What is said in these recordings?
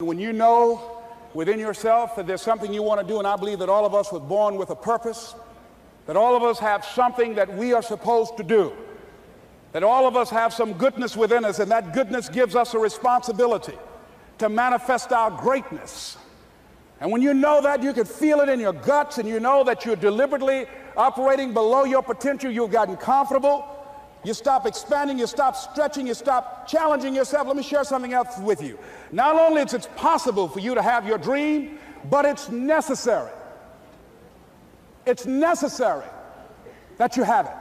And when you know within yourself that there's something you want to do, and I believe that all of us were born with a purpose, that all of us have something that we are supposed to do, that all of us have some goodness within us, and that goodness gives us a responsibility to manifest our greatness. And when you know that, you can feel it in your guts, and you know that you're deliberately operating below your potential, you've gotten comfortable, you stop expanding, you stop stretching, you stop challenging yourself. Let me share something else with you. Not only is it possible for you to have your dream, but it's necessary. It's necessary that you have it,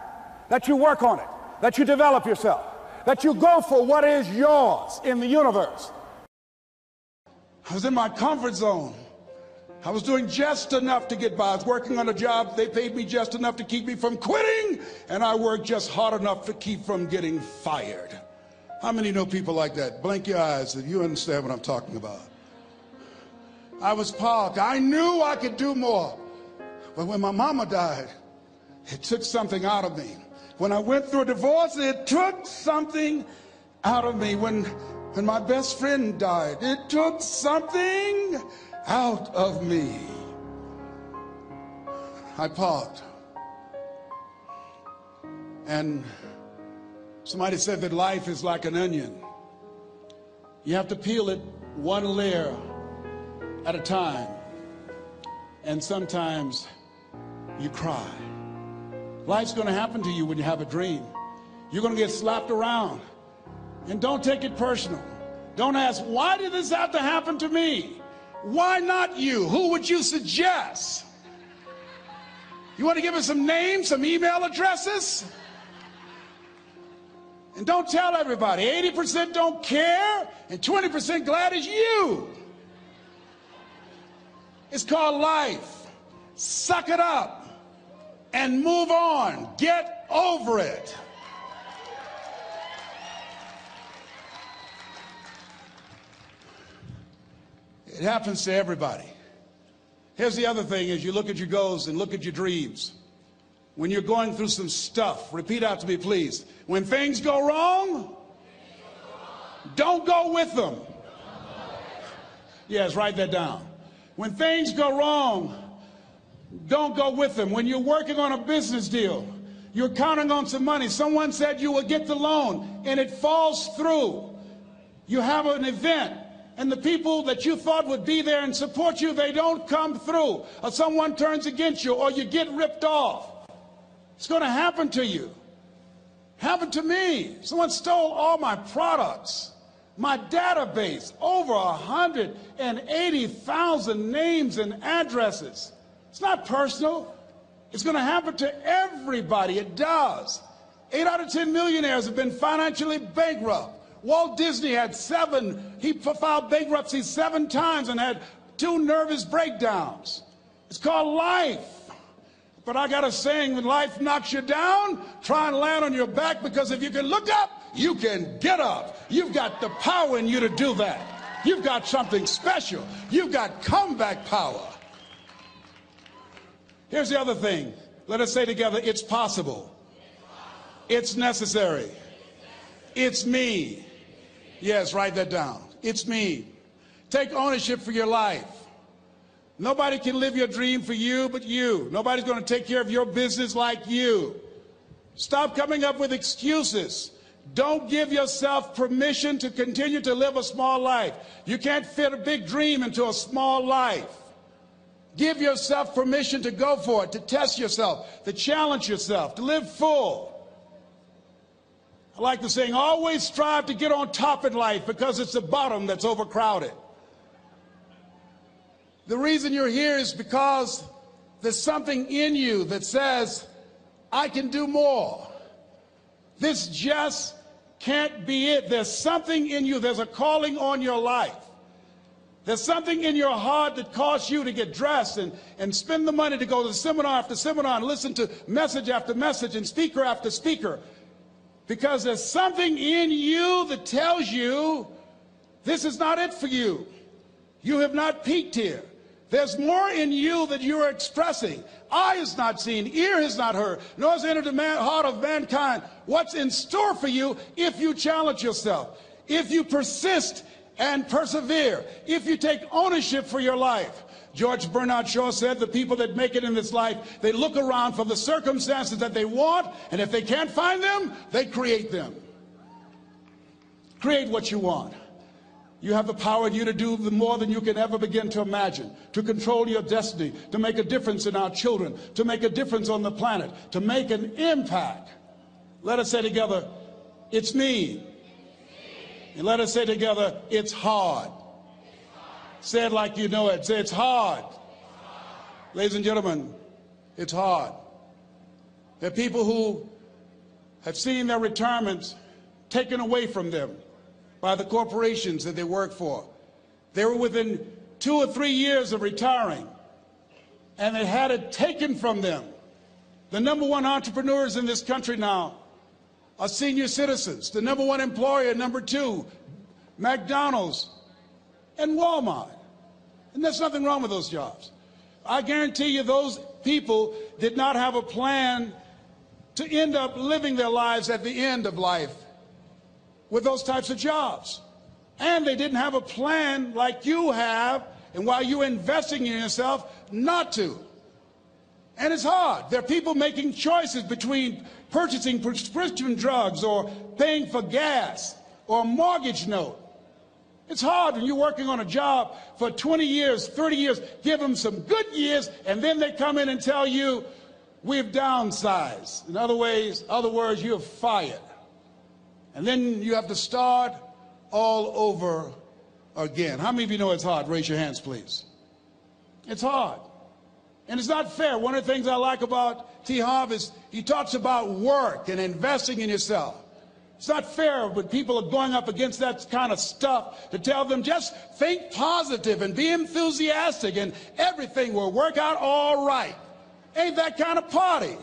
that you work on it, that you develop yourself, that you go for what is yours in the universe. I was in my comfort zone. I was doing just enough to get by. I was working on a job. They paid me just enough to keep me from quitting, and I worked just hard enough to keep from getting fired. How many know people like that? Blink your eyes if you understand what I'm talking about. I was parked. I knew I could do more. But when my mama died, it took something out of me. When I went through a divorce, it took something out of me. When, when my best friend died, it took something out of me. I paused. And somebody said that life is like an onion. You have to peel it one layer at a time. And sometimes you cry. Life's going to happen to you when you have a dream. You're going to get slapped around. And don't take it personal. Don't ask, why did this have to happen to me? Why not you? Who would you suggest? You want to give us some names, some email addresses? And don't tell everybody. 80% don't care, and 20% glad it's you. It's called life. Suck it up and move on. Get over it. It happens to everybody. Here's the other thing as you look at your goals and look at your dreams. When you're going through some stuff, repeat out to me, please. When things go wrong, don't go with them. Yes, write that down. When things go wrong, don't go with them. When you're working on a business deal, you're counting on some money. Someone said you will get the loan and it falls through. You have an event and the people that you thought would be there and support you, they don't come through, or someone turns against you, or you get ripped off. It's going to happen to you. Happened to me. Someone stole all my products, my database, over 180,000 names and addresses. It's not personal. It's going to happen to everybody. It does. Eight out of 10 millionaires have been financially bankrupt. Walt Disney had seven, he filed bankruptcy seven times and had two nervous breakdowns. It's called life. But I got a saying when life knocks you down, try and land on your back because if you can look up, you can get up. You've got the power in you to do that. You've got something special. You've got comeback power. Here's the other thing. Let us say together, it's possible. It's necessary. It's me. Yes, write that down. It's me. Take ownership for your life. Nobody can live your dream for you but you. Nobody's going to take care of your business like you. Stop coming up with excuses. Don't give yourself permission to continue to live a small life. You can't fit a big dream into a small life. Give yourself permission to go for it, to test yourself, to challenge yourself, to live full. I like the saying, always strive to get on top in life because it's the bottom that's overcrowded. The reason you're here is because there's something in you that says, I can do more. This just can't be it. There's something in you, there's a calling on your life. There's something in your heart that caused you to get dressed and, and spend the money to go to seminar after seminar and listen to message after message and speaker after speaker because there's something in you that tells you this is not it for you. You have not peaked here. There's more in you that you are expressing. Eye has not seen, ear has not heard, nor has entered the man, heart of mankind what's in store for you if you challenge yourself, if you persist and persevere. If you take ownership for your life, George Bernard Shaw said the people that make it in this life, they look around for the circumstances that they want, and if they can't find them, they create them. Create what you want. You have the power in you to do more than you can ever begin to imagine, to control your destiny, to make a difference in our children, to make a difference on the planet, to make an impact. Let us say together, it's me. And let us say together, it's hard. Say it like you know it. Say it's hard. Ladies and gentlemen, it's hard. There are people who have seen their retirements taken away from them by the corporations that they work for. They were within two or three years of retiring, and they had it taken from them. The number one entrepreneurs in this country now are senior citizens. The number one employer, number two, McDonald's, and Walmart. And there's nothing wrong with those jobs. I guarantee you those people did not have a plan to end up living their lives at the end of life with those types of jobs. And they didn't have a plan like you have, and while you're investing in yourself, not to. And it's hard. There are people making choices between purchasing prescription drugs or paying for gas or a mortgage note. It's hard when you're working on a job for 20 years, 30 years, give them some good years, and then they come in and tell you, we've downsized. In other ways, other words, you're fired. And then you have to start all over again. How many of you know it's hard? Raise your hands, please. It's hard. And it's not fair. One of the things I like about T. Harv is he talks about work and investing in yourself. It's not fair when people are going up against that kind of stuff to tell them just think positive and be enthusiastic and everything will work out all right. Ain't that kind of party.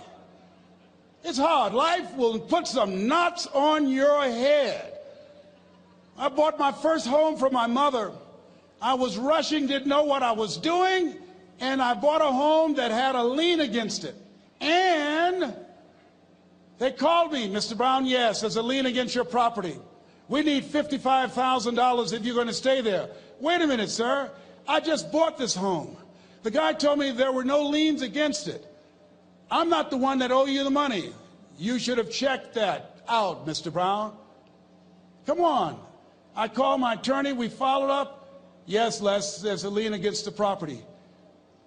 It's hard. Life will put some knots on your head. I bought my first home for my mother. I was rushing, didn't know what I was doing, and I bought a home that had a lien against it. And they called me, Mr. Brown, yes, there's a lien against your property. We need $55,000 if you're going to stay there. Wait a minute, sir. I just bought this home. The guy told me there were no liens against it. I'm not the one that owe you the money. You should have checked that out, Mr. Brown. Come on. I called my attorney. We followed up. Yes, Les, there's a lien against the property.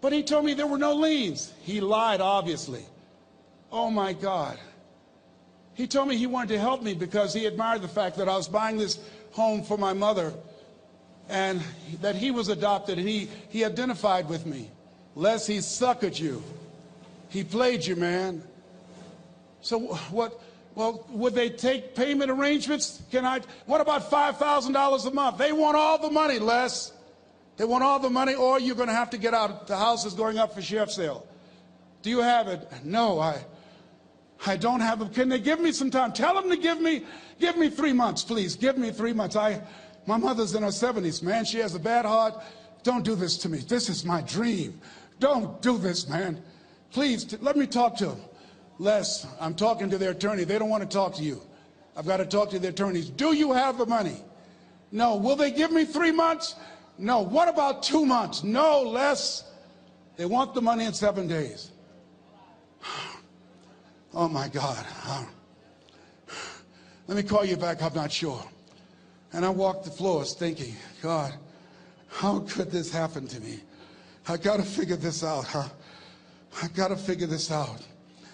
But he told me there were no liens. He lied, obviously. Oh, my God. He told me he wanted to help me because he admired the fact that I was buying this home for my mother and that he was adopted and he, he identified with me. Les, he suckered you. He played you, man. So what, well, would they take payment arrangements? Can I, what about $5,000 a month? They want all the money, Les. They want all the money, or you're going to have to get out. The house is going up for sheriff sale. Do you have it? No, I, I don't have them. Can they give me some time? Tell them to give me, give me three months, please. Give me three months. I, my mother's in her 70s, man. She has a bad heart. Don't do this to me. This is my dream. Don't do this, man. Please, let me talk to them. Les, I'm talking to their attorney. They don't want to talk to you. I've got to talk to their attorneys. Do you have the money? No. Will they give me three months? No. What about two months? No, Les. They want the money in seven days. Oh my God. Um, let me call you back. I'm not sure. And I walked the floors thinking, God, how could this happen to me? I got to figure this out, huh? I got to figure this out.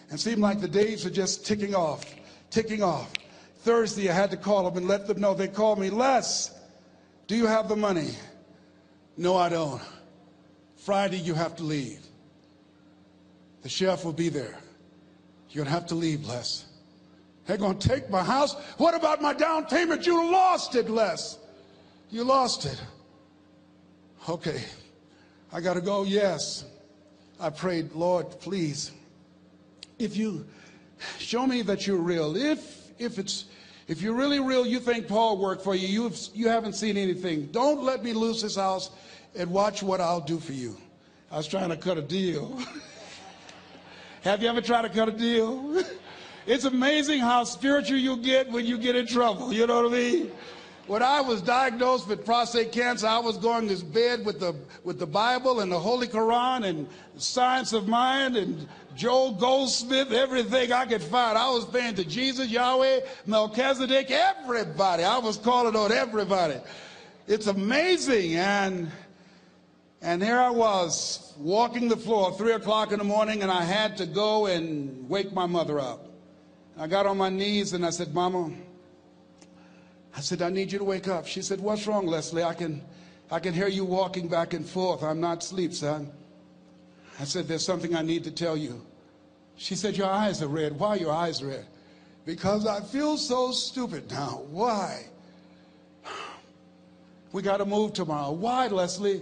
And seemed like the days were just ticking off, ticking off. Thursday, I had to call them and let them know. They called me, Les, do you have the money? No, I don't. Friday, you have to leave. The sheriff will be there. You're going to have to leave, Les. They're going to take my house. What about my down payment? You lost it, Les. You lost it. Okay. I got to go. Yes. I prayed, Lord, please, if you show me that you're real, if if it's if you're really real, you think Paul worked for you, you've, you haven't seen anything. Don't let me lose this house and watch what I'll do for you. I was trying to cut a deal. Have you ever tried to cut a deal? It's amazing how spiritual you get when you get in trouble. You know what I mean? when I was diagnosed with prostate cancer, I was going to bed with the, with the Bible and the Holy Quran and Science of Mind and Joel Goldsmith, everything I could find. I was paying to Jesus, Yahweh, Melchizedek, everybody. I was calling on everybody. It's amazing. And, and here I was walking the floor, three o'clock in the morning, and I had to go and wake my mother up. I got on my knees and I said, Mama, I said, I need you to wake up. She said, What's wrong, Leslie? I can, I can hear you walking back and forth. I'm not asleep, son. I said, There's something I need to tell you. She said, Your eyes are red. Why your eyes red? Because I feel so stupid now. Why? We got to move tomorrow. Why, Leslie?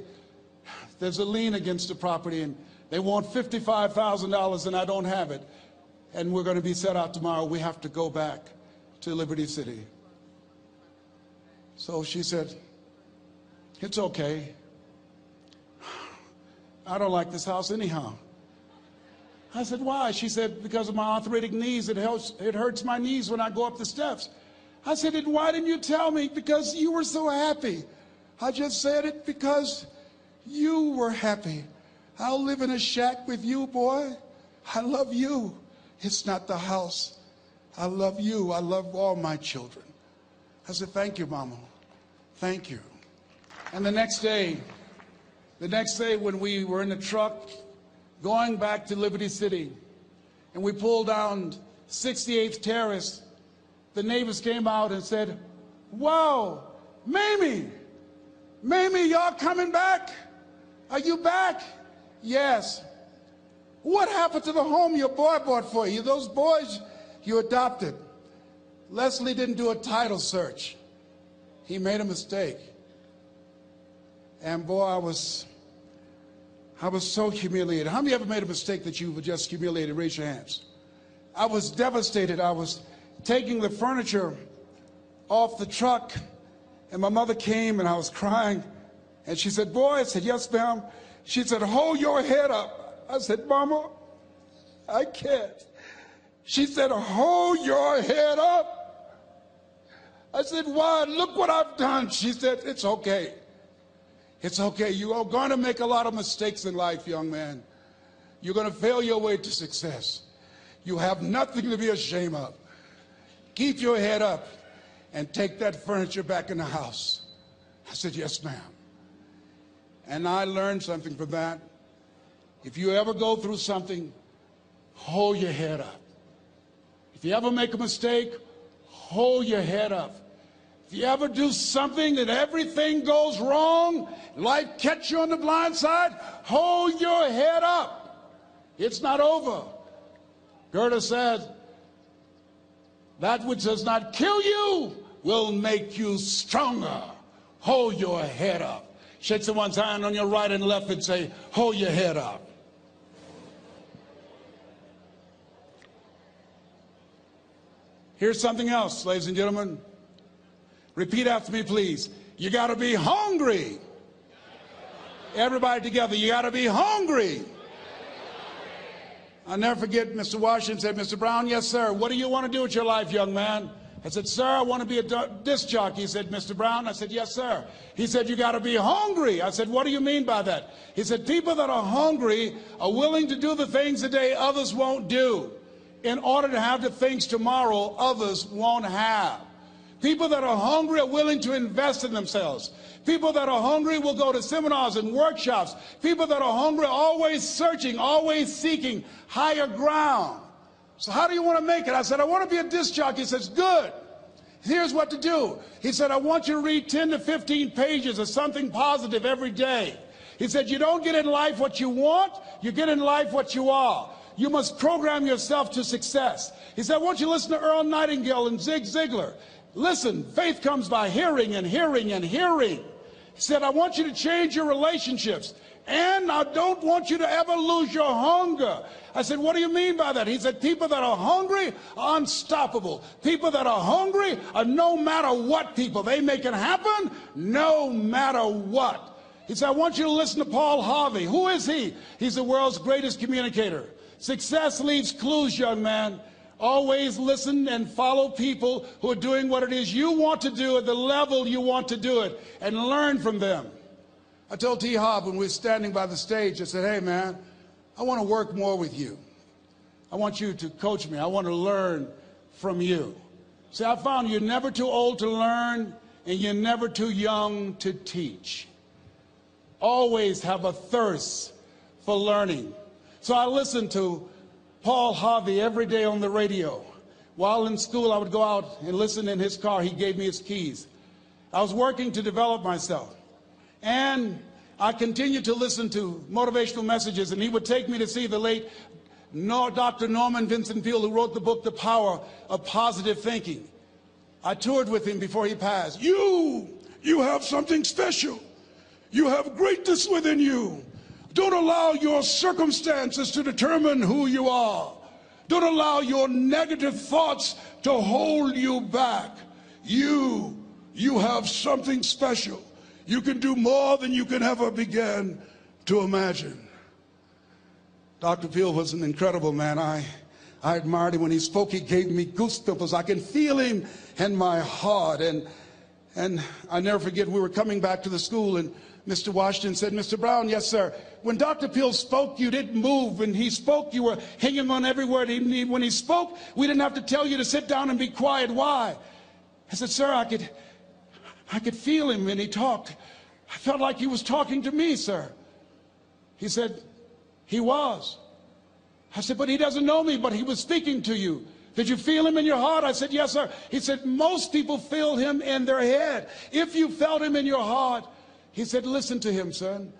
There's a lien against the property and they want $55,000 and I don't have it. And we're going to be set out tomorrow. We have to go back to Liberty City. So she said, It's okay. I don't like this house anyhow. I said, Why? She said, Because of my arthritic knees, it, helps, it hurts my knees when I go up the steps. I said, And why didn't you tell me? Because you were so happy. I just said it because you were happy. I'll live in a shack with you, boy. I love you. It's not the house. I love you. I love all my children. I said, Thank you, Mama. Thank you. And the next day, the next day when we were in the truck going back to Liberty City and we pulled down 68th Terrace, the neighbors came out and said, Wow, Mamie, Mamie, y'all coming back? Are you back? Yes. What happened to the home your boy bought for you? Those boys you adopted. Leslie didn't do a title search. He made a mistake. And boy, I was I was so humiliated. How many ever made a mistake that you were just humiliated? Raise your hands. I was devastated. I was taking the furniture off the truck, and my mother came and I was crying. And she said, Boy, I said, Yes, ma'am. She said, Hold your head up. I said, Mama, I can't. She said, Hold your head up. I said, Why? Look what I've done. She said, It's okay. It's okay. You are going to make a lot of mistakes in life, young man. You're going to fail your way to success. You have nothing to be ashamed of. Keep your head up and take that furniture back in the house. I said, Yes, ma'am. And I learned something from that. If you ever go through something, hold your head up. If you ever make a mistake, hold your head up. If you ever do something that everything goes wrong, life catch you on the blind side, hold your head up. It's not over. Goethe said, that which does not kill you will make you stronger. Hold your head up. Shake someone's hand on your right and left and say, hold your head up. Here's something else, ladies and gentlemen. Repeat after me, please. You got to be hungry. Everybody together, you got to be hungry. I'll never forget Mr. Washington said, Mr. Brown, yes, sir. What do you want to do with your life, young man? I said, sir, I want to be a disc jockey. He said, Mr. Brown? I said, yes, sir. He said, you got to be hungry. I said, what do you mean by that? He said, people that are hungry are willing to do the things today others won't do in order to have the things tomorrow others won't have. People that are hungry are willing to invest in themselves. People that are hungry will go to seminars and workshops. People that are hungry are always searching, always seeking higher ground. So how do you want to make it? I said, I want to be a disc jockey. He says, good. Here's what to do. He said, I want you to read 10 to 15 pages of something positive every day. He said, you don't get in life what you want, you get in life what you are. You must program yourself to success. He said, I want you to listen to Earl Nightingale and Zig Ziglar. Listen, faith comes by hearing and hearing and hearing. He said, I want you to change your relationships. And I don't want you to ever lose your hunger. I said, What do you mean by that? He said, People that are hungry are unstoppable. People that are hungry are no matter what people. They make it happen no matter what. He said, I want you to listen to Paul Harvey. Who is he? He's the world's greatest communicator. Success leaves clues, young man. Always listen and follow people who are doing what it is you want to do at the level you want to do it and learn from them. I told T. Harv when we were standing by the stage, I said, hey man, I want to work more with you. I want you to coach me. I want to learn from you. See, I found you're never too old to learn and you're never too young to teach. Always have a thirst for learning. So I listened to Paul Harvey every day on the radio. While in school, I would go out and listen in his car. He gave me his keys. I was working to develop myself. And I continued to listen to motivational messages, and he would take me to see the late Dr. Norman Vincent Peale, who wrote the book, The Power of Positive Thinking. I toured with him before he passed. You, you have something special. You have greatness within you. Don't allow your circumstances to determine who you are. Don't allow your negative thoughts to hold you back. You, you have something special. You can do more than you can ever begin to imagine. Dr. Peale was an incredible man. I, I admired him when he spoke. He gave me goosebumps. I can feel him in my heart. And, and I never forget, we were coming back to the school and Mr. Washington said, Mr. Brown, yes, sir. When Dr. Peale spoke, you didn't move. When he spoke, you were hanging on every word. He, when he spoke, we didn't have to tell you to sit down and be quiet. Why? I said, sir, I could, I could feel him when he talked. I felt like he was talking to me, sir. He said, he was. I said, but he doesn't know me, but he was speaking to you. Did you feel him in your heart? I said, yes, sir. He said, most people feel him in their head. If you felt him in your heart, he said, listen to him, son.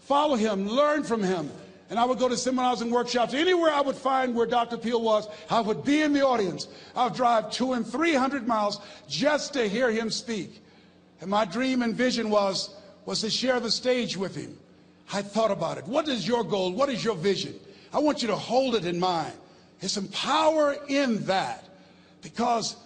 Follow him, learn from him. And I would go to seminars and workshops. Anywhere I would find where Dr. Peale was, I would be in the audience. I would drive two and three hundred miles just to hear him speak. And my dream and vision was, was to share the stage with him. I thought about it. What is your goal? What is your vision? I want you to hold it in mind. There's some power in that because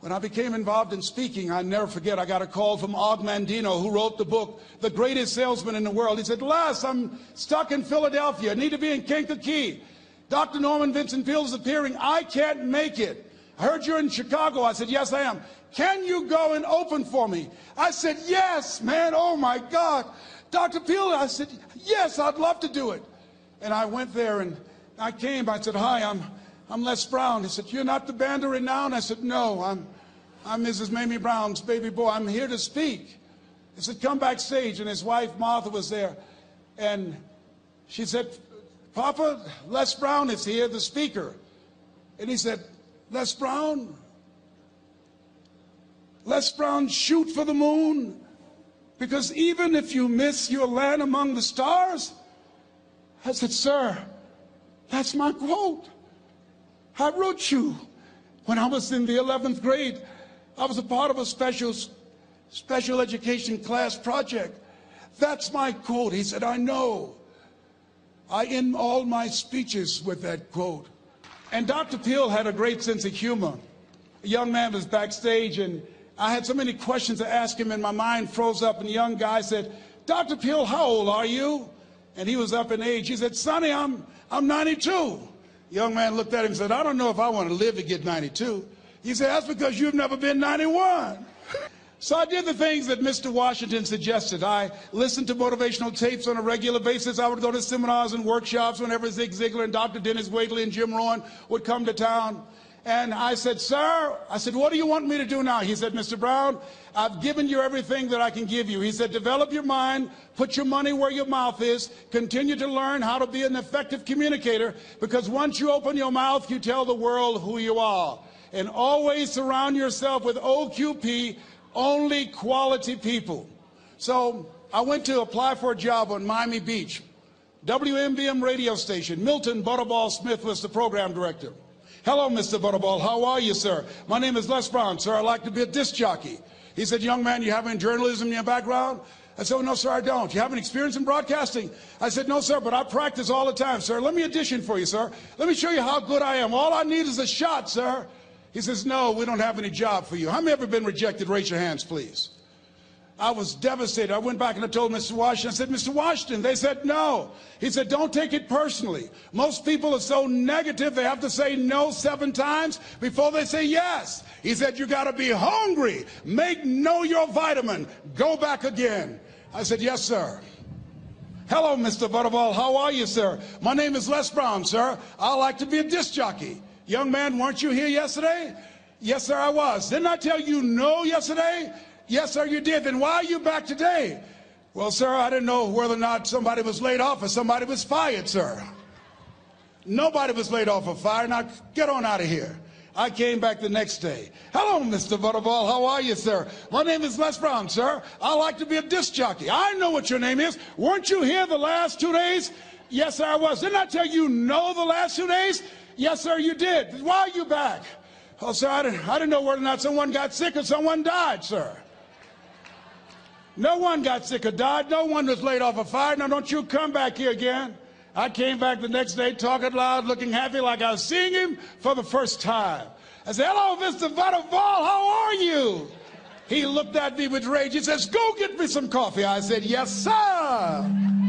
when I became involved in speaking, I never forget, I got a call from Og Mandino, who wrote the book, The Greatest Salesman in the World. He said, Les, I'm stuck in Philadelphia. I need to be in Kankakee. Dr. Norman Vincent Peale is appearing. I can't make it. I heard you're in Chicago. I said, yes, I am. Can you go and open for me? I said, yes, man. Oh, my God. Dr. Peale, I said, yes, I'd love to do it. And I went there and I came. I said, hi, I'm, I'm Les Brown. He said, you're not the band of renown? I said, no, I'm, I'm Mrs. Mamie Brown's baby boy. I'm here to speak. He said, come backstage. And his wife, Martha, was there. And she said, Papa, Les Brown is here, the speaker. And he said, Les Brown? Les Brown shoot for the moon? Because even if you miss your land among the stars, I said, Sir, that's my quote. I wrote you when I was in the 11th grade. I was a part of a special, special education class project. That's my quote. He said, I know. I end all my speeches with that quote. And Dr. Peale had a great sense of humor. A young man was backstage and I had so many questions to ask him, and my mind froze up. And the young guy said, Dr. Peale, how old are you? And he was up in age. He said, Sonny, I'm, I'm 92. The young man looked at him and said, I don't know if I want to live to get 92. He said, That's because you've never been 91. So I did the things that Mr. Washington suggested. I listened to motivational tapes on a regular basis. I would go to seminars and workshops whenever Zig Ziglar and Dr. Dennis Waitley and Jim Rohn would come to town. And I said, Sir, I said, what do you want me to do now? He said, Mr. Brown, I've given you everything that I can give you. He said, develop your mind, put your money where your mouth is, continue to learn how to be an effective communicator, because once you open your mouth, you tell the world who you are. And always surround yourself with OQP, only quality people. So I went to apply for a job on Miami Beach. WMBM radio station. Milton Butterball Smith was the program director. Hello, Mr. Butterball. How are you, sir? My name is Les Brown, sir. I'd like to be a disc jockey. He said, young man, you have any journalism in your background? I said, oh, no, sir, I don't. You have any experience in broadcasting? I said, no, sir, but I practice all the time, sir. Let me audition for you, sir. Let me show you how good I am. All I need is a shot, sir. He says, no, we don't have any job for you. How many ever been rejected? Raise your hands, please. I was devastated. I went back and I told Mr. Washington, I said, Mr. Washington, they said no. He said, don't take it personally. Most people are so negative, they have to say no seven times before they say yes. He said, you got to be hungry. Make no your vitamin. Go back again. I said, yes, sir. Hello, Mr. Butterball. How are you, sir? My name is Les Brown, sir. I like to be a disc jockey. Young man, weren't you here yesterday? Yes, sir, I was. Didn't I tell you no yesterday? Yes, sir, you did. Then why are you back today? Well, sir, I didn't know whether or not somebody was laid off or somebody was fired, sir. Nobody was laid off or fired. Now get on out of here. I came back the next day. Hello, Mr. Butterball. How are you, sir? My name is Les Brown, sir. I like to be a disc jockey. I know what your name is. Weren't you here the last two days? Yes, sir, I was. Didn't I tell you no the last two days? Yes, sir, you did. Why are you back? Oh, sir, I didn't, I didn't know whether or not someone got sick or someone died, sir. No one got sick or died. No one was laid off or fired. Now, don't you come back here again. I came back the next day talking loud, looking happy like I was seeing him for the first time. I said, hello, Mr. Butterball, how are you? He looked at me with rage. He says, go get me some coffee. I said, yes, sir.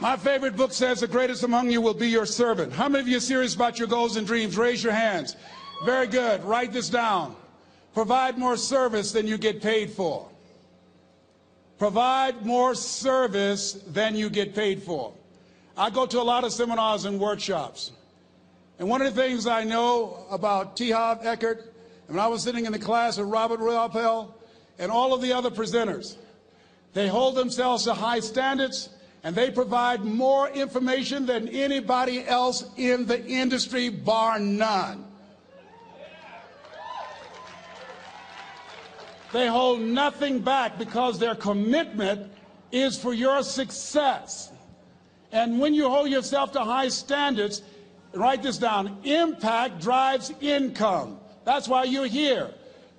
My favorite book says, the greatest among you will be your servant. How many of you are serious about your goals and dreams? Raise your hands. Very good. Write this down. Provide more service than you get paid for. Provide more service than you get paid for. I go to a lot of seminars and workshops. And one of the things I know about T. Harv Eker, and when I was sitting in the class with Robert Riopel and all of the other presenters, they hold themselves to high standards and they provide more information than anybody else in the industry, bar none. They hold nothing back because their commitment is for your success. And when you hold yourself to high standards, write this down impact drives income. That's why you're here.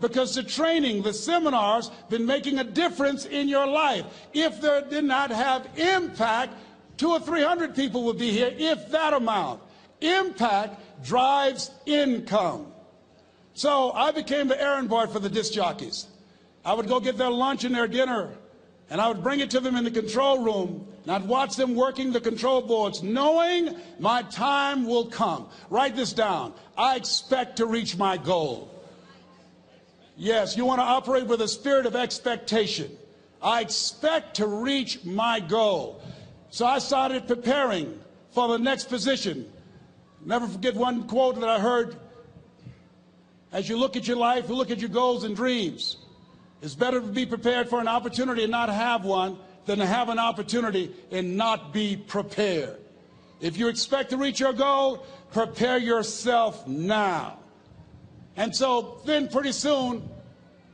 Because the training, the seminars, been making a difference in your life. If they did not have impact, two or three hundred people would be here, if that amount. Impact drives income. So I became the errand boy for the disc jockeys. I would go get their lunch and their dinner, and I would bring it to them in the control room, and I'd watch them working the control boards, knowing my time will come. Write this down. I expect to reach my goal. Yes, you want to operate with a spirit of expectation. I expect to reach my goal. So I started preparing for the next position. Never forget one quote that I heard. As you look at your life, you look at your goals and dreams. It's better to be prepared for an opportunity and not have one than to have an opportunity and not be prepared. If you expect to reach your goal, prepare yourself now. And so then pretty soon,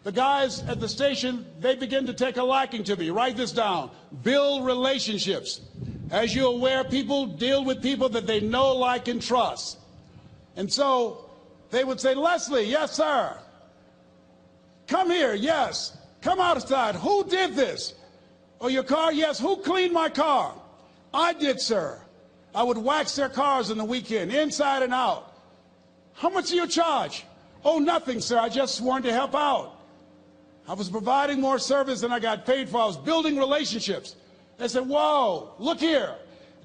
the guys at the station, they begin to take a liking to me. Write this down. Build relationships. As you're aware, people deal with people that they know, like, and trust. And so they would say, Leslie, yes, sir. Come here, yes. Come outside. Who did this? Oh, your car? Yes. Who cleaned my car? I did, sir. I would wax their cars in the weekend, inside and out. How much do you charge? Oh, nothing, sir. I just wanted to help out. I was providing more service than I got paid for. I was building relationships. They said, whoa, look here.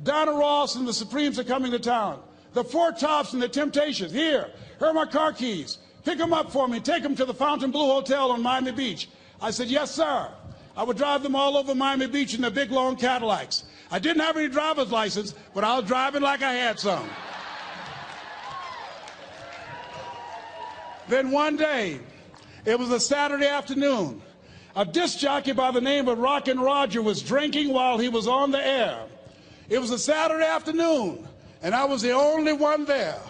Diana Ross and the Supremes are coming to town. The Four Tops and the Temptations. Here, here are my car keys. Pick them up for me. Take them to the Fontainebleau Hotel on Miami Beach. I said, yes, sir. I would drive them all over Miami Beach in their big, long Cadillacs. I didn't have any driver's license, but I was driving like I had some. Then one day, it was a Saturday afternoon, a disc jockey by the name of Rockin' Roger was drinking while he was on the air. It was a Saturday afternoon, and I was the only one there.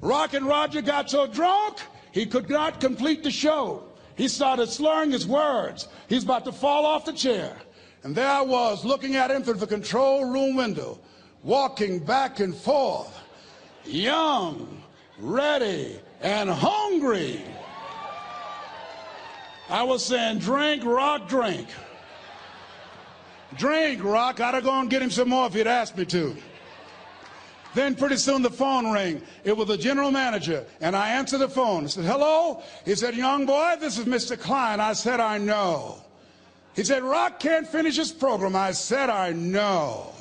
Rockin' Roger got so drunk, he could not complete the show. He started slurring his words. He's about to fall off the chair. And there I was looking at him through the control room window, walking back and forth, young, ready, and hungry. I was saying, drink, rock, drink. Drink, rock. I'd have gone and get him some more if he'd asked me to. Then pretty soon the phone rang. It was the general manager, and I answered the phone. I said, hello? He said, young boy, this is Mr. Klein. I said, I know. He said, Rock can't finish his program. I said, I know.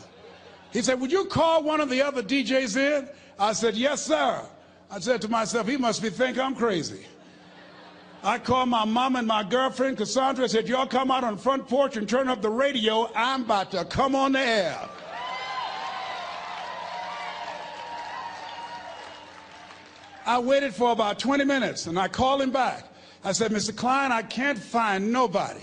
He said, would you call one of the other DJs in? I said, yes, sir. I said to myself, he must be think I'm crazy. I called my mom and my girlfriend, Cassandra, I said, y'all come out on the front porch and turn up the radio. I'm about to come on the air. I waited for about 20 minutes and I called him back. I said, Mr. Klein, I can't find nobody.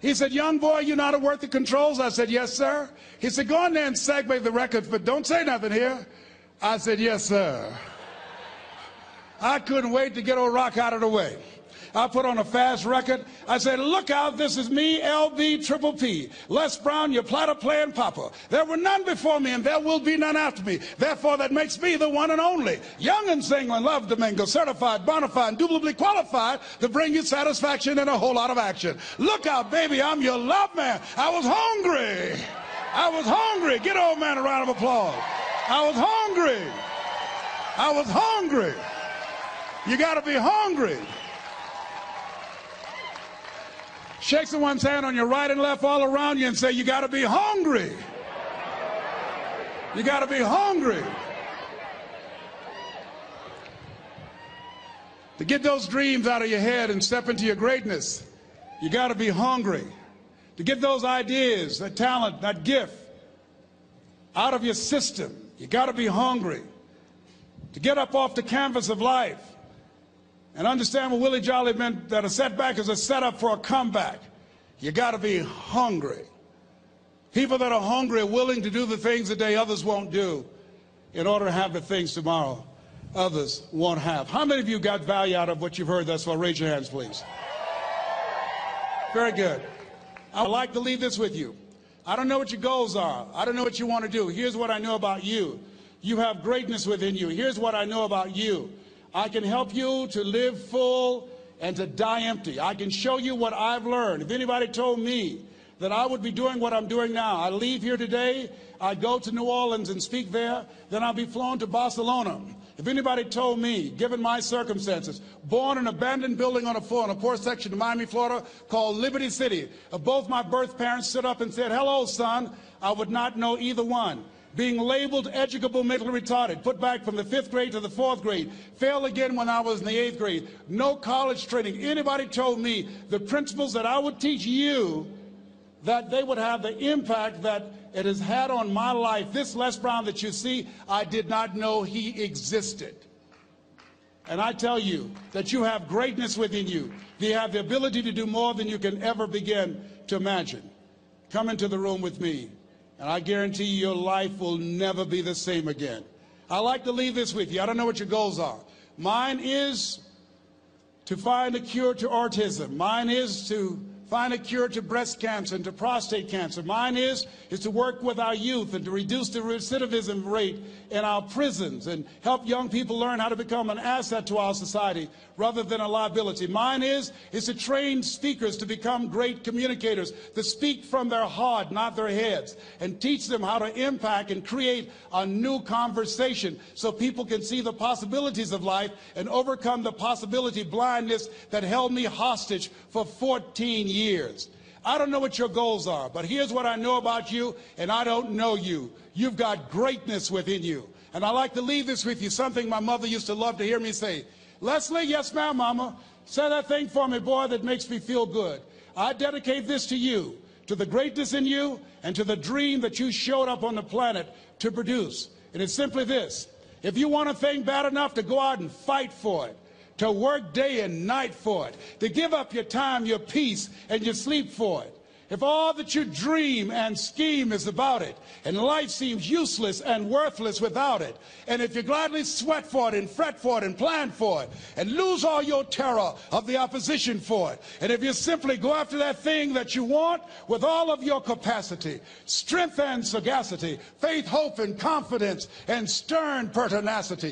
He said, young boy, you know how to work the controls? I said, yes, sir. He said, go in there and segue the record, but don't say nothing here. I said, yes, sir. I couldn't wait to get old rock out of the way. I put on a fast record. I said, look out, this is me, LB Triple P. Les Brown, your platter playing papa. There were none before me, and there will be none after me. Therefore, that makes me the one and only. Young and single and love to mingle, certified, bona fide, indubitably qualified to bring you satisfaction and a whole lot of action. Look out, baby, I'm your love man. I was hungry. I was hungry. Get old man a round of applause. I was hungry. I was hungry. You got to be hungry. Shake someone's hand on your right and left all around you and say, You got to be hungry. You got to be hungry. To get those dreams out of your head and step into your greatness, you got to be hungry. To get those ideas, that talent, that gift out of your system, you got to be hungry. To get up off the canvas of life and understand what Willie Jolly meant that a setback is a setup for a comeback. You got to be hungry. People that are hungry are willing to do the things today others won't do in order to have the things tomorrow others won't have. How many of you got value out of what you've heard thus far? Raise your hands, please. Very good. I would like to leave this with you. I don't know what your goals are. I don't know what you want to do. Here's what I know about you. You have greatness within you. Here's what I know about you. I can help you to live full and to die empty. I can show you what I've learned. If anybody told me that I would be doing what I'm doing now, I leave here today, I go to New Orleans and speak there, then I'll be flown to Barcelona. If anybody told me, given my circumstances, born in an abandoned building on a floor in a poor section of Miami, Florida, called Liberty City, both my birth parents stood up and said, hello, son, I would not know either one being labeled educable mentally retarded, put back from the fifth grade to the fourth grade, failed again when I was in the eighth grade, no college training. Anybody told me the principles that I would teach you, that they would have the impact that it has had on my life. This Les Brown that you see, I did not know he existed. And I tell you that you have greatness within you. You have the ability to do more than you can ever begin to imagine. Come into the room with me. And I guarantee you, your life will never be the same again. I like to leave this with you. I don't know what your goals are. Mine is to find a cure to autism. Mine is to find a cure to breast cancer and to prostate cancer. Mine is, is to work with our youth and to reduce the recidivism rate in our prisons and help young people learn how to become an asset to our society rather than a liability. Mine is, is to train speakers to become great communicators, to speak from their heart, not their heads, and teach them how to impact and create a new conversation so people can see the possibilities of life and overcome the possibility blindness that held me hostage for 14 years years. I don't know what your goals are, but here's what I know about you, and I don't know you. You've got greatness within you. And I like to leave this with you, something my mother used to love to hear me say. Leslie, yes, ma'am, mama. Say that thing for me, boy, that makes me feel good. I dedicate this to you, to the greatness in you, and to the dream that you showed up on the planet to produce. And it's simply this. If you want a thing bad enough to go out and fight for it, to work day and night for it, to give up your time, your peace, and your sleep for it. If all that you dream and scheme is about it, and life seems useless and worthless without it, and if you gladly sweat for it and fret for it and plan for it, and lose all your terror of the opposition for it, and if you simply go after that thing that you want with all of your capacity, strength and sagacity, faith, hope, and confidence, and stern pertinacity,